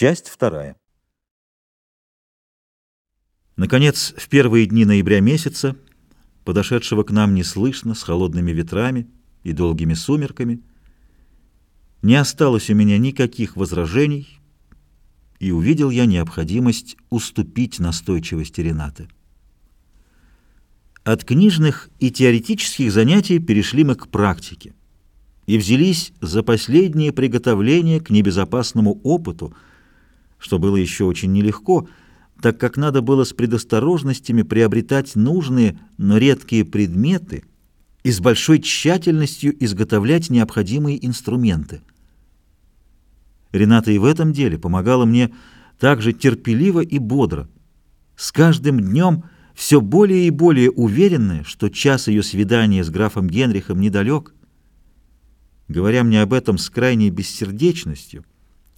Часть вторая. Наконец, в первые дни ноября месяца, подошедшего к нам неслышно, с холодными ветрами и долгими сумерками, не осталось у меня никаких возражений, и увидел я необходимость уступить настойчивости Ренаты. От книжных и теоретических занятий перешли мы к практике и взялись за последнее приготовление к небезопасному опыту, что было еще очень нелегко, так как надо было с предосторожностями приобретать нужные, но редкие предметы и с большой тщательностью изготовлять необходимые инструменты. Рената и в этом деле помогала мне также терпеливо и бодро. С каждым днем – все более и более уверенная, что час ее свидания с графом Генрихом недалек. Говоря мне об этом с крайней бессердечностью,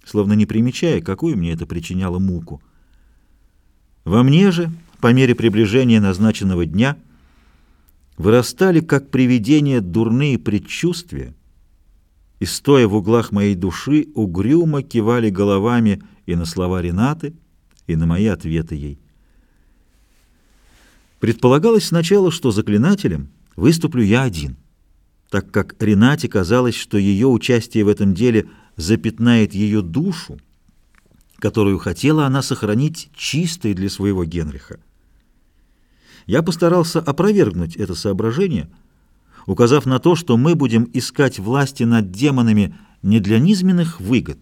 словно не примечая, какую мне это причиняло муку. Во мне же, по мере приближения назначенного дня, вырастали, как привидения, дурные предчувствия, и, стоя в углах моей души, угрюмо кивали головами и на слова Ренаты, и на мои ответы ей. Предполагалось сначала, что заклинателем выступлю я один, так как Ренате казалось, что ее участие в этом деле запятнает ее душу, которую хотела она сохранить чистой для своего Генриха. Я постарался опровергнуть это соображение, указав на то, что мы будем искать власти над демонами не для низменных выгод,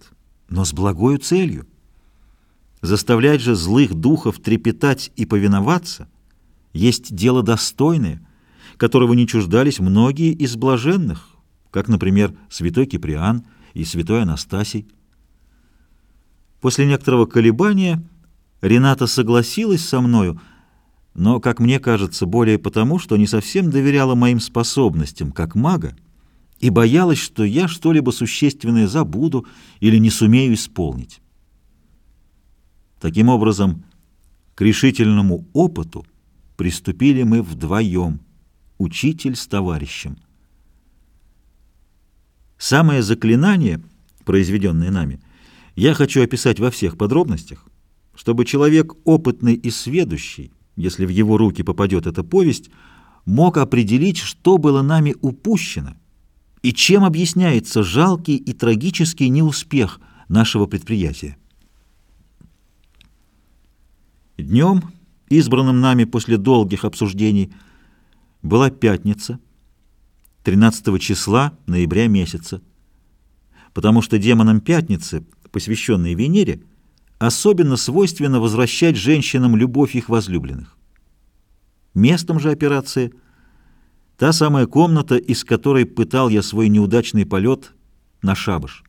но с благою целью. Заставлять же злых духов трепетать и повиноваться — есть дело достойное, которого не чуждались многие из блаженных, как, например, святой Киприан и святой Анастасий. После некоторого колебания Рената согласилась со мною, но, как мне кажется, более потому, что не совсем доверяла моим способностям как мага и боялась, что я что-либо существенное забуду или не сумею исполнить. Таким образом, к решительному опыту приступили мы вдвоем, учитель с товарищем. Самое заклинание, произведенное нами, я хочу описать во всех подробностях, чтобы человек опытный и сведущий, если в его руки попадет эта повесть, мог определить, что было нами упущено и чем объясняется жалкий и трагический неуспех нашего предприятия. Днем избранным нами после долгих обсуждений, была пятница, 13 числа ноября месяца, потому что демонам пятницы, посвященной Венере, особенно свойственно возвращать женщинам любовь их возлюбленных. Местом же операции – та самая комната, из которой пытал я свой неудачный полет на шабаш.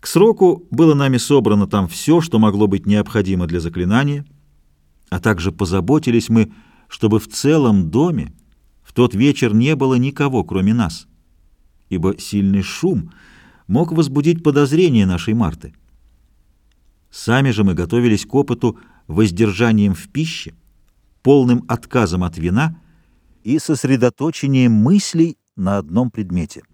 К сроку было нами собрано там все, что могло быть необходимо для заклинания, а также позаботились мы, чтобы в целом доме тот вечер не было никого, кроме нас, ибо сильный шум мог возбудить подозрения нашей Марты. Сами же мы готовились к опыту воздержанием в пище, полным отказом от вина и сосредоточением мыслей на одном предмете —